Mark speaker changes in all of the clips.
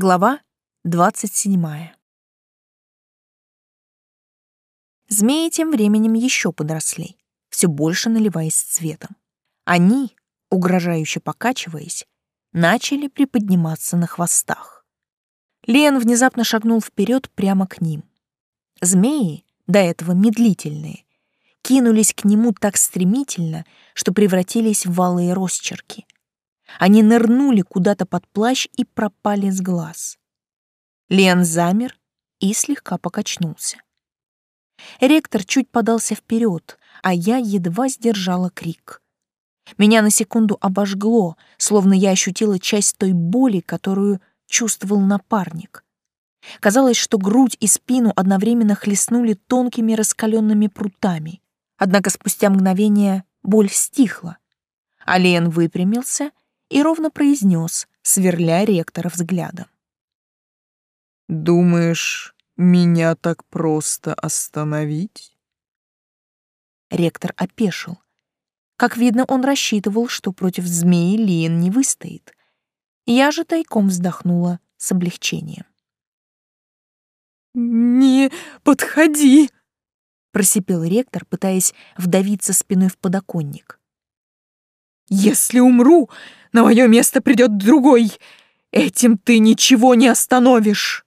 Speaker 1: Глава 27. Змеи тем временем еще подросли, все больше наливаясь цветом. Они, угрожающе покачиваясь, начали приподниматься на хвостах. Лен внезапно шагнул вперед прямо к ним. Змеи, до этого медлительные, кинулись к нему так стремительно, что превратились в валые росчерки — они нырнули куда-то под плащ и пропали с глаз. Лен замер и слегка покачнулся. Ректор чуть подался вперед, а я едва сдержала крик. Меня на секунду обожгло, словно я ощутила часть той боли, которую чувствовал напарник. Казалось, что грудь и спину одновременно хлестнули тонкими раскаленными прутами. Однако спустя мгновение боль стихла. Алиен выпрямился и ровно произнес, сверля ректора взглядом.
Speaker 2: «Думаешь, меня так просто остановить?»
Speaker 1: Ректор опешил. Как видно, он рассчитывал, что против змеи Лиен не выстоит. Я же тайком вздохнула с облегчением.
Speaker 3: «Не подходи!» — просипел ректор, пытаясь вдавиться спиной в подоконник. «Если умру, на мое место придет другой. Этим ты ничего не остановишь.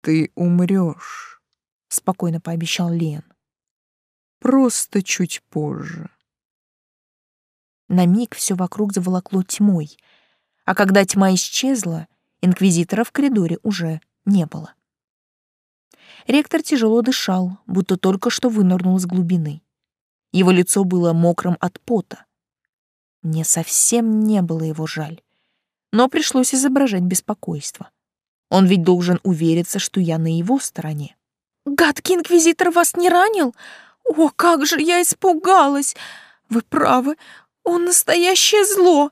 Speaker 2: Ты умрешь, спокойно пообещал Лен. Просто чуть позже.
Speaker 1: На миг все вокруг заволокло тьмой, а когда тьма исчезла, инквизитора в коридоре уже не было. Ректор тяжело дышал, будто только что вынырнул из глубины. Его лицо было мокрым от пота. Мне совсем не было его жаль. Но пришлось изображать беспокойство. Он ведь должен увериться, что я на его стороне.
Speaker 3: «Гадкий инквизитор вас не ранил? О, как же я испугалась! Вы правы, он настоящее зло.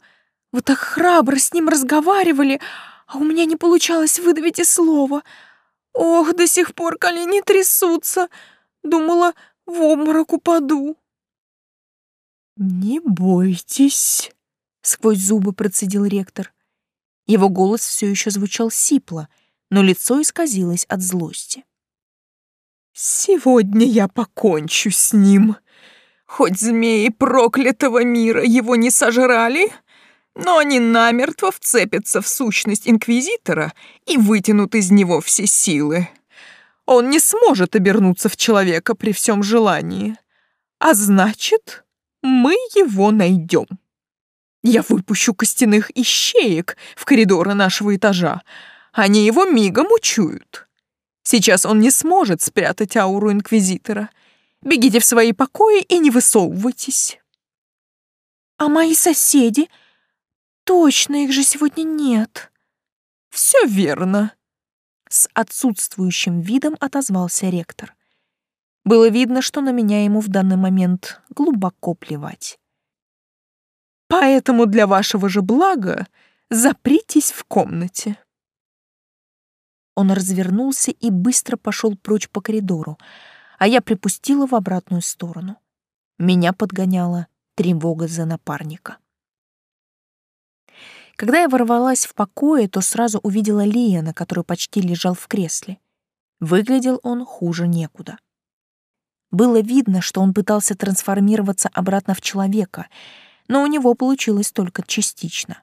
Speaker 3: Вы так храбро с ним разговаривали, а у меня не получалось выдавить и слова. Ох, до сих пор колени трясутся. Думала, в обморок упаду».
Speaker 1: «Не бойтесь», — сквозь зубы процедил ректор. Его голос все еще звучал сипло, но лицо исказилось от злости.
Speaker 3: «Сегодня я покончу с ним. Хоть змеи проклятого мира его не сожрали, но они намертво вцепятся в сущность Инквизитора и вытянут из него все силы. Он не сможет обернуться в человека при всем желании. А значит, мы его найдем. Я выпущу костяных ищеек в коридоры нашего этажа. Они его мигом учуют. Сейчас он не сможет спрятать ауру Инквизитора. Бегите в свои покои и не высовывайтесь. А мои соседи? Точно, их же сегодня нет. Все верно. С отсутствующим видом отозвался ректор. Было видно, что на меня ему в данный момент глубоко плевать. Поэтому для вашего же блага запритесь в комнате. Он развернулся и быстро пошел прочь по коридору, а я припустила в обратную сторону. Меня подгоняла тревога за напарника. Когда я ворвалась в покое, то сразу увидела Лиена, который почти лежал в кресле. Выглядел он хуже некуда. Было видно, что он пытался трансформироваться обратно в человека, но у него получилось только частично.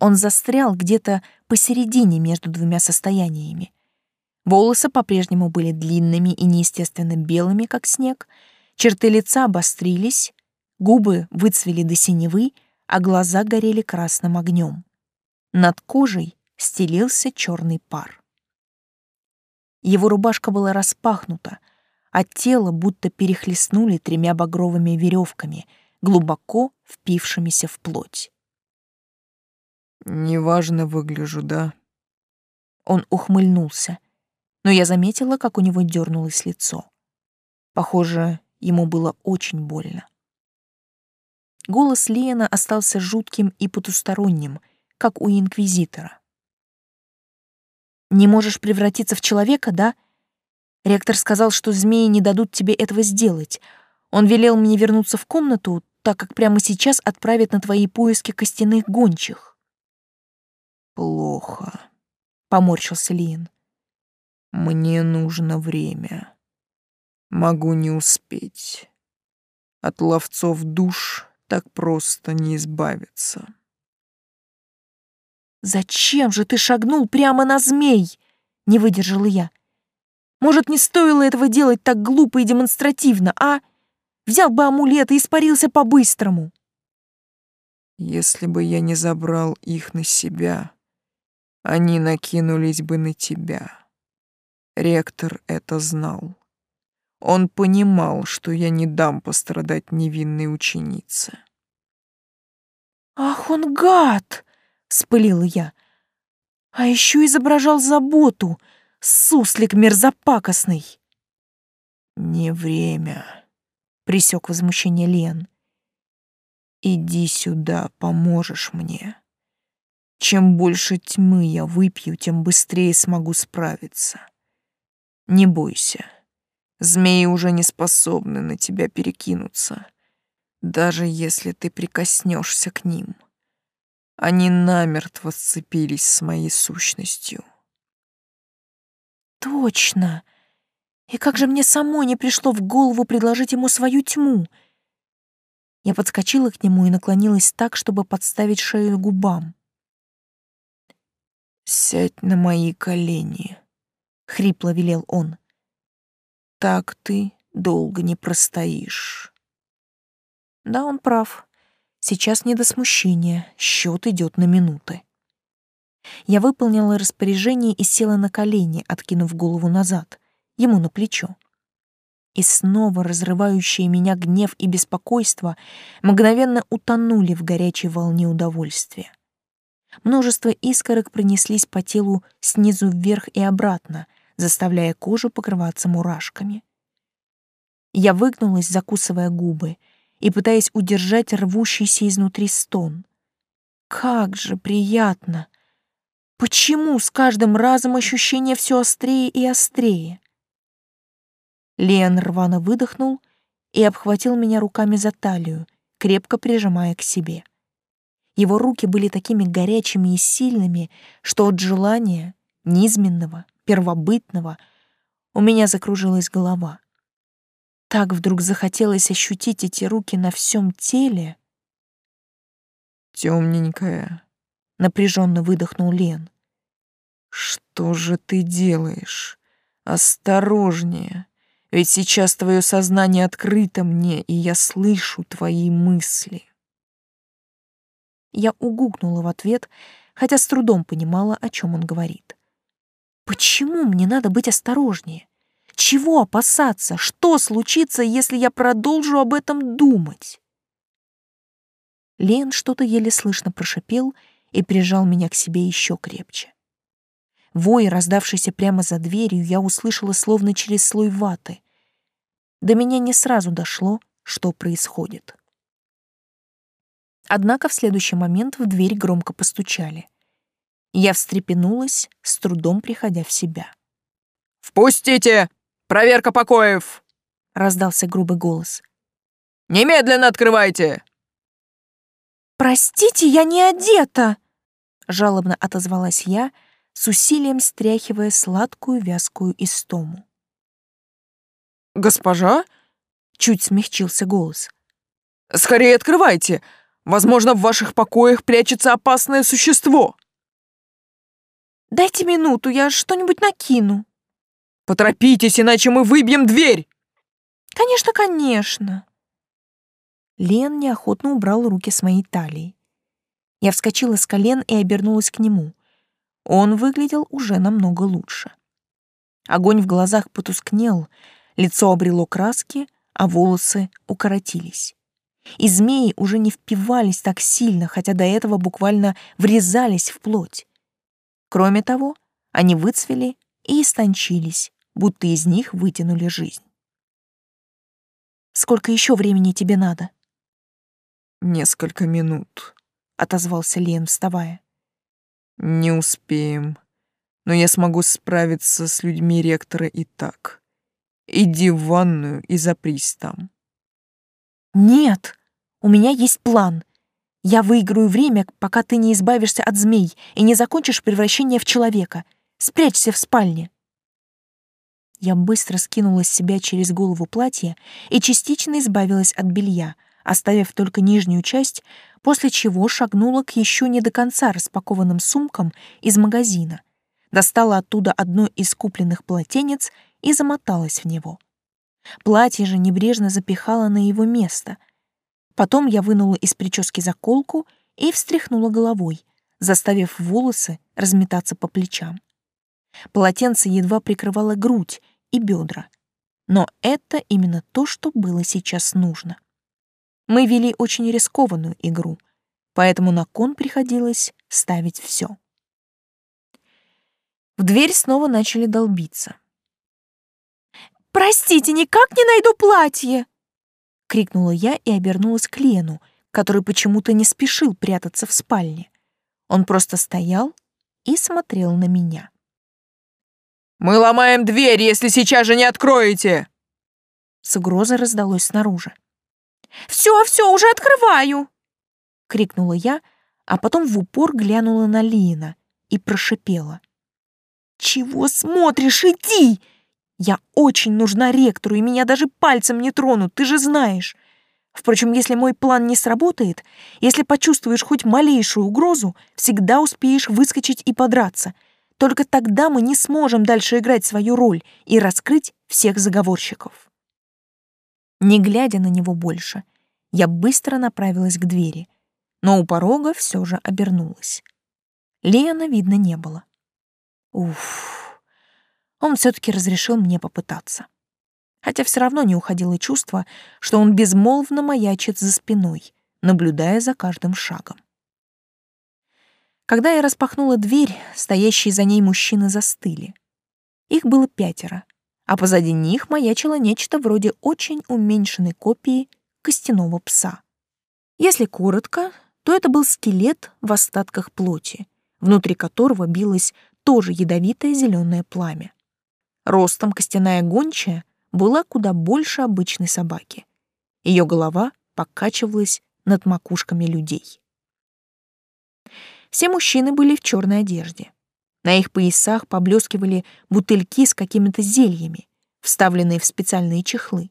Speaker 3: Он застрял где-то посередине между двумя состояниями. Волосы по-прежнему были длинными и неестественно белыми, как снег, черты лица обострились, губы выцвели до синевы, а глаза горели красным огнем. Над кожей стелился черный пар. Его рубашка была распахнута, а тело будто перехлестнули тремя багровыми веревками, глубоко впившимися в плоть.
Speaker 2: «Неважно выгляжу, да?»
Speaker 1: Он ухмыльнулся, но я заметила, как у него дернулось лицо. Похоже, ему было очень больно. Голос Лена остался жутким и потусторонним, как у инквизитора. «Не можешь превратиться в человека, да?» Ректор сказал, что змеи не дадут тебе этого сделать. Он велел мне вернуться в комнату, так как прямо сейчас отправит на твои поиски костяных гончих. плохо, поморщился Лин. Мне нужно время. Могу не успеть. От ловцов душ так просто не избавиться.
Speaker 3: «Зачем же ты шагнул прямо на змей?» — не выдержала я. «Может, не стоило этого делать так глупо и демонстративно, а? Взял бы амулет и испарился по-быстрому».
Speaker 2: «Если бы я не забрал их на себя, они накинулись бы на тебя. Ректор это знал. Он понимал, что я не дам пострадать невинной ученице».
Speaker 3: «Ах он гад!» вспылила я. А еще изображал заботу, суслик мерзопакостный.
Speaker 1: Не время, присек возмущение Лен. Иди сюда, поможешь мне. Чем больше тьмы я выпью, тем быстрее смогу справиться. Не бойся. Змеи уже не способны на тебя перекинуться, даже если ты прикоснешься к ним. Они намертво сцепились с моей сущностью.
Speaker 3: Точно. И как же мне самой не пришло в голову предложить ему свою тьму? Я подскочила к нему и наклонилась так, чтобы подставить шею губам.
Speaker 1: «Сядь на мои колени», — хрипло велел он. «Так ты долго не простоишь». Да, он прав. Сейчас не до смущения, счет идет на минуты. Я выполнила распоряжение и села на колени, откинув голову назад, ему на плечо. И снова разрывающие меня гнев и беспокойство мгновенно утонули в горячей волне удовольствия. Множество искорок пронеслись по телу снизу вверх и обратно, заставляя кожу покрываться мурашками. Я выгнулась, закусывая губы, и пытаясь удержать рвущийся изнутри стон. Как же приятно! Почему с каждым разом ощущение все острее и острее? Леон рвано выдохнул и обхватил меня руками за талию, крепко прижимая к себе. Его руки были такими горячими и сильными, что от желания, низменного, первобытного, у меня закружилась голова. Так вдруг захотелось ощутить эти руки на всем теле.
Speaker 2: Темненькая,
Speaker 1: напряженно выдохнул Лен.
Speaker 2: Что же ты делаешь? Осторожнее, ведь сейчас твое сознание открыто мне, и я слышу твои мысли.
Speaker 1: Я угукнула в ответ, хотя с трудом понимала, о чем он говорит. Почему мне надо быть осторожнее? Чего опасаться? Что случится, если я продолжу об этом думать? Лен что-то еле слышно прошипел и прижал меня к себе еще крепче. Вой, раздавшийся прямо за дверью, я услышала словно через слой ваты. До меня не сразу дошло, что происходит. Однако в следующий момент в дверь громко постучали. Я встрепенулась, с трудом приходя в себя.
Speaker 2: «Впустите!» Проверка покоев!»
Speaker 1: — раздался грубый голос.
Speaker 2: «Немедленно открывайте!»
Speaker 3: «Простите, я не одета!»
Speaker 1: — жалобно отозвалась я, с усилием стряхивая сладкую вязкую истому.
Speaker 2: «Госпожа?»
Speaker 1: — чуть смягчился голос.
Speaker 2: «Скорее открывайте! Возможно, в ваших покоях прячется опасное существо!»
Speaker 3: «Дайте минуту, я что-нибудь накину!»
Speaker 2: Поторопитесь, иначе мы выбьем дверь!»
Speaker 3: «Конечно, конечно!»
Speaker 1: Лен неохотно убрал руки с моей талии. Я вскочила с колен и обернулась к нему. Он выглядел уже намного лучше. Огонь в глазах потускнел, лицо обрело краски, а волосы укоротились. И змеи уже не впивались так сильно, хотя до этого буквально врезались в плоть. Кроме того, они выцвели и истончились, будто из них вытянули жизнь. «Сколько еще времени тебе надо?»
Speaker 2: «Несколько минут», — отозвался Лен, вставая. «Не успеем, но я смогу справиться с людьми ректора и так. Иди в ванную и запрись там».
Speaker 1: «Нет, у меня есть план. Я выиграю время, пока ты не избавишься от змей и не закончишь превращение в человека. Спрячься в спальне. Я быстро скинула с себя через голову платье и частично избавилась от белья, оставив только нижнюю часть, после чего шагнула к еще не до конца распакованным сумкам из магазина, достала оттуда одно из купленных полотенец и замоталась в него. Платье же небрежно запихала на его место — Потом я вынула из прически заколку и встряхнула головой, заставив волосы разметаться по плечам. Полотенце едва прикрывало грудь и бедра. Но это именно то, что было сейчас нужно. Мы вели очень рискованную игру, поэтому на кон приходилось ставить все. В дверь снова начали долбиться. «Простите, никак не найду платье!» крикнула я и обернулась к Лену, который почему-то не спешил прятаться в спальне. Он просто стоял и смотрел на меня.
Speaker 2: «Мы ломаем дверь, если сейчас же не откроете!»
Speaker 1: С угрозой раздалось снаружи. «Все, все, уже открываю!» — крикнула я, а потом в упор глянула на Лина и прошипела. «Чего смотришь? Иди! Я очень нужна ректору, и меня даже пальцем не тронут, ты же знаешь. Впрочем, если мой план не сработает, если почувствуешь хоть малейшую угрозу, всегда успеешь выскочить и подраться. Только тогда мы не сможем дальше играть свою роль и раскрыть всех заговорщиков. Не глядя на него больше, я быстро направилась к двери, но у порога все же обернулась. Лена видно не было. Уф он все-таки разрешил мне попытаться. Хотя все равно не уходило чувство, что он безмолвно маячит за спиной, наблюдая за каждым шагом. Когда я распахнула дверь, стоящие за ней мужчины застыли. Их было пятеро, а позади них маячило нечто вроде очень уменьшенной копии костяного пса. Если коротко, то это был скелет в остатках плоти, внутри которого билось тоже ядовитое зеленое пламя. Ростом костяная гончая была куда больше обычной собаки. Ее голова покачивалась над макушками людей. Все мужчины были в черной одежде. На их поясах поблескивали бутыльки с какими-то зельями, вставленные в специальные чехлы.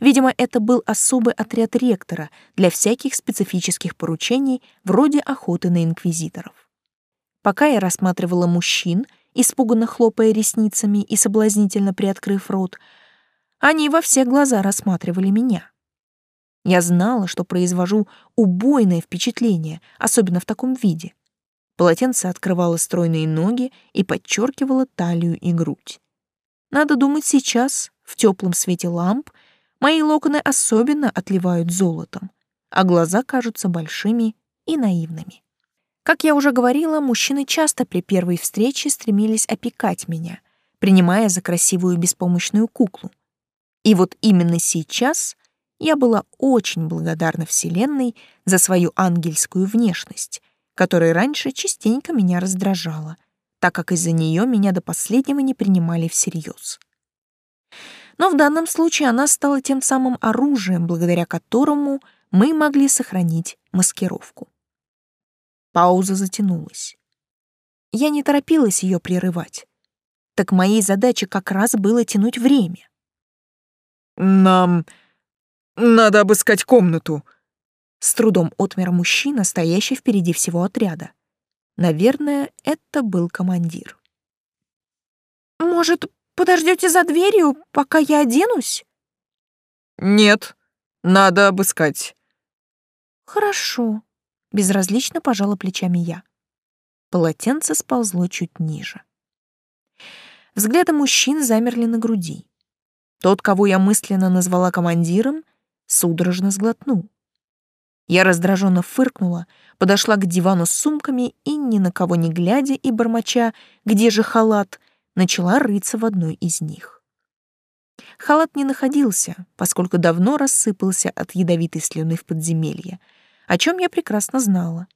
Speaker 1: Видимо, это был особый отряд ректора для всяких специфических поручений вроде охоты на инквизиторов. Пока я рассматривала мужчин — испуганно хлопая ресницами и соблазнительно приоткрыв рот, они во все глаза рассматривали меня. Я знала, что произвожу убойное впечатление, особенно в таком виде. Полотенце открывало стройные ноги и подчеркивало талию и грудь. Надо думать сейчас, в теплом свете ламп, мои локоны особенно отливают золотом, а глаза кажутся большими и наивными. Как я уже говорила, мужчины часто при первой встрече стремились опекать меня, принимая за красивую беспомощную куклу. И вот именно сейчас я была очень благодарна Вселенной за свою ангельскую внешность, которая раньше частенько меня раздражала, так как из-за нее меня до последнего не принимали всерьез. Но в данном случае она стала тем самым оружием, благодаря которому мы могли сохранить маскировку. Пауза затянулась. Я не торопилась ее прерывать. Так моей задачей как раз было тянуть время.
Speaker 2: «Нам надо обыскать комнату», —
Speaker 1: с трудом отмер мужчина, стоящий впереди всего отряда. Наверное, это был командир. «Может, подождете за дверью, пока я оденусь?»
Speaker 2: «Нет, надо обыскать».
Speaker 1: «Хорошо», Безразлично пожала плечами я. Полотенце сползло чуть ниже. Взгляды мужчин замерли на груди. Тот, кого я мысленно назвала командиром, судорожно сглотнул. Я раздраженно фыркнула, подошла к дивану с сумками и, ни на кого не глядя и бормоча, где же халат, начала рыться в одной из них. Халат не находился, поскольку давно рассыпался от ядовитой слюны в подземелье — о чем я прекрасно знала.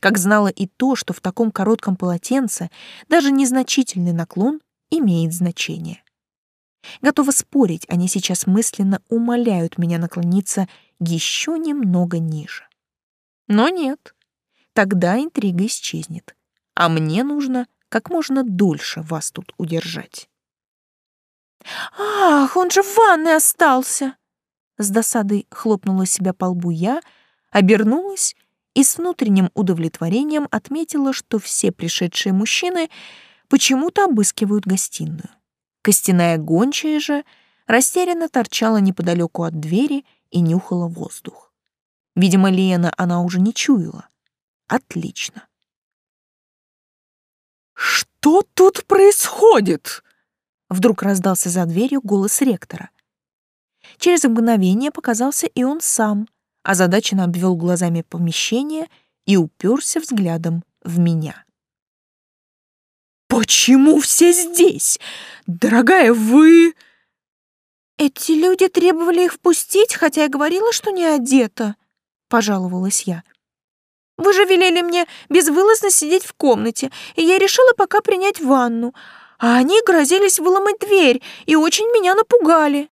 Speaker 1: Как знала и то, что в таком коротком полотенце даже незначительный наклон имеет значение. Готова спорить, они сейчас мысленно умоляют меня наклониться еще немного ниже. Но нет. Тогда интрига исчезнет. А мне нужно как можно дольше вас тут удержать. «Ах, он же в ванной остался!» С досадой хлопнула себя по лбу я, обернулась и с внутренним удовлетворением отметила, что все пришедшие мужчины почему-то обыскивают гостиную. Костяная гончая же растерянно торчала неподалеку от двери и нюхала воздух. Видимо, Лена она уже не чуяла. Отлично.
Speaker 3: «Что тут происходит?»
Speaker 1: Вдруг раздался за дверью голос ректора. Через мгновение показался и он сам, озадаченно обвел глазами помещение и уперся взглядом в меня.
Speaker 3: «Почему все здесь? Дорогая, вы...»
Speaker 1: «Эти люди требовали их впустить, хотя я говорила, что не одета», — пожаловалась я. «Вы же велели мне безвылазно сидеть в комнате, и я решила пока принять ванну, а они грозились выломать дверь и очень меня напугали».